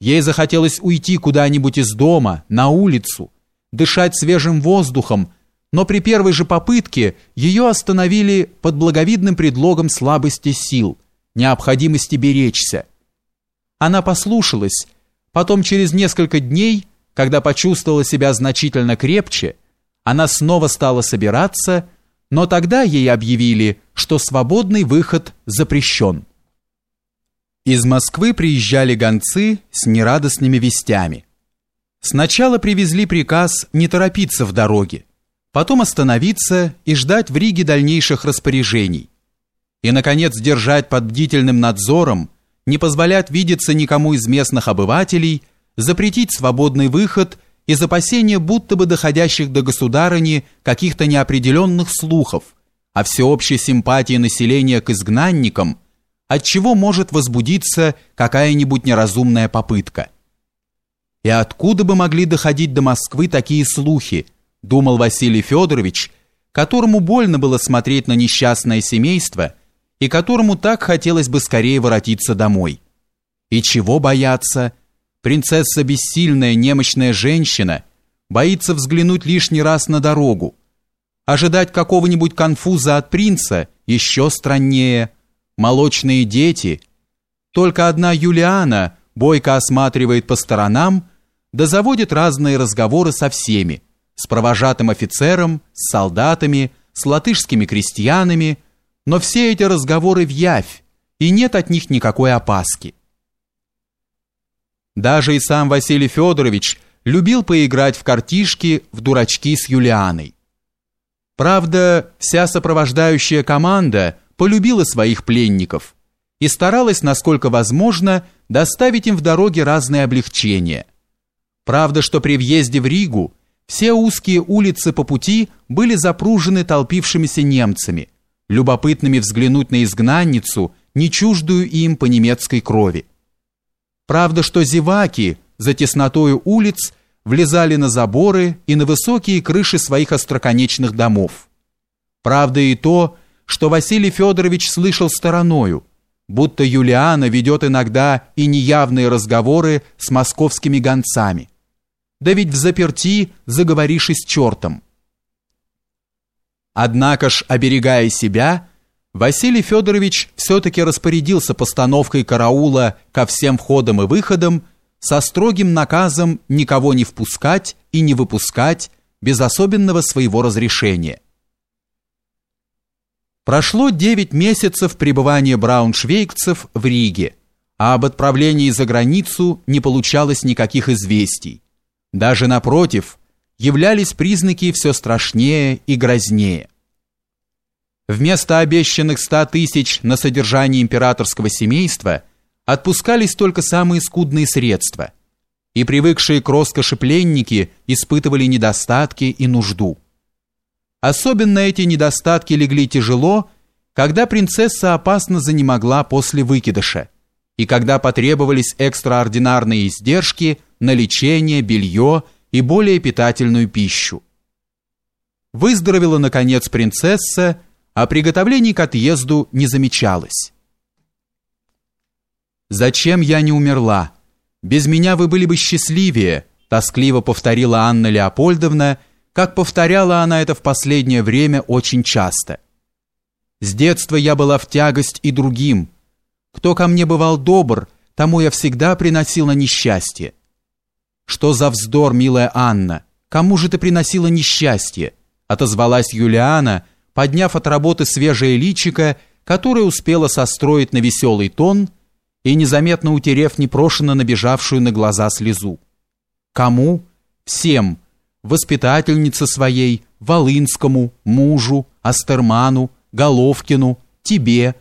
Ей захотелось уйти куда-нибудь из дома, на улицу, дышать свежим воздухом, но при первой же попытке ее остановили под благовидным предлогом слабости сил, необходимости беречься. Она послушалась, потом через несколько дней, когда почувствовала себя значительно крепче, она снова стала собираться, но тогда ей объявили, что свободный выход запрещен. Из Москвы приезжали гонцы с нерадостными вестями. Сначала привезли приказ не торопиться в дороге, потом остановиться и ждать в Риге дальнейших распоряжений. И, наконец, держать под бдительным надзором, не позволять видеться никому из местных обывателей, запретить свободный выход из опасения будто бы доходящих до государыни каких-то неопределенных слухов о всеобщей симпатии населения к изгнанникам – от чего может возбудиться какая-нибудь неразумная попытка. И откуда бы могли доходить до Москвы такие слухи, думал Василий Федорович, которому больно было смотреть на несчастное семейство и которому так хотелось бы скорее воротиться домой. И чего бояться? Принцесса бессильная, немощная женщина, боится взглянуть лишний раз на дорогу. Ожидать какого-нибудь конфуза от принца еще страннее – молочные дети. Только одна Юлиана бойко осматривает по сторонам, да заводит разные разговоры со всеми, с провожатым офицером, с солдатами, с латышскими крестьянами, но все эти разговоры в явь, и нет от них никакой опаски. Даже и сам Василий Федорович любил поиграть в картишки в дурачки с Юлианой. Правда, вся сопровождающая команда – полюбила своих пленников и старалась, насколько возможно, доставить им в дороге разные облегчения. Правда, что при въезде в Ригу все узкие улицы по пути были запружены толпившимися немцами, любопытными взглянуть на изгнанницу, не чуждую им по немецкой крови. Правда, что зеваки за теснотою улиц влезали на заборы и на высокие крыши своих остроконечных домов. Правда и то, что Василий Федорович слышал стороною, будто Юлиана ведет иногда и неявные разговоры с московскими гонцами. Да ведь в заперти заговоришь и с чертом. Однако ж, оберегая себя, Василий Федорович все-таки распорядился постановкой караула ко всем входам и выходам со строгим наказом никого не впускать и не выпускать без особенного своего разрешения. Прошло 9 месяцев пребывания брауншвейгцев в Риге, а об отправлении за границу не получалось никаких известий. Даже напротив, являлись признаки все страшнее и грознее. Вместо обещанных 100 тысяч на содержание императорского семейства отпускались только самые скудные средства, и привыкшие к роскоши пленники испытывали недостатки и нужду. Особенно эти недостатки легли тяжело, когда принцесса опасно занемогла после выкидыша и когда потребовались экстраординарные издержки на лечение, белье и более питательную пищу. Выздоровела, наконец, принцесса, а приготовлений к отъезду не замечалось. «Зачем я не умерла? Без меня вы были бы счастливее», тоскливо повторила Анна Леопольдовна, как повторяла она это в последнее время очень часто. С детства я была в тягость и другим. Кто ко мне бывал добр, тому я всегда приносила несчастье. Что за вздор, милая Анна? Кому же ты приносила несчастье? Отозвалась Юлиана, подняв от работы свежее личико, которое успела состроить на веселый тон и незаметно утерев непрошено набежавшую на глаза слезу. Кому? Всем воспитательнице своей, Волынскому, мужу, Астерману, Головкину, тебе.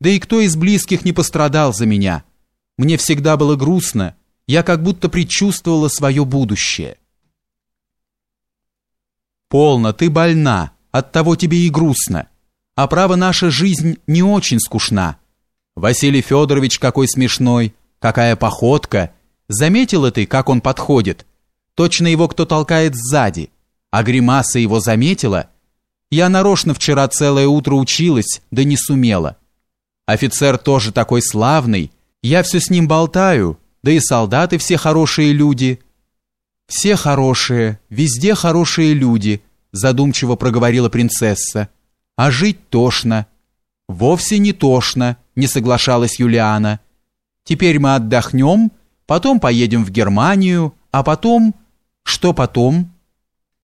Да и кто из близких не пострадал за меня? Мне всегда было грустно, я как будто предчувствовала свое будущее. Полно, ты больна, оттого тебе и грустно. А право наша жизнь не очень скучна. Василий Федорович какой смешной, какая походка. Заметила ты, как он подходит? Точно его кто толкает сзади. А гримаса его заметила. Я нарочно вчера целое утро училась, да не сумела. Офицер тоже такой славный. Я все с ним болтаю. да и солдаты все хорошие люди. Все хорошие, везде хорошие люди, задумчиво проговорила принцесса. А жить тошно. Вовсе не тошно, не соглашалась Юлиана. Теперь мы отдохнем, потом поедем в Германию, а потом... Что потом?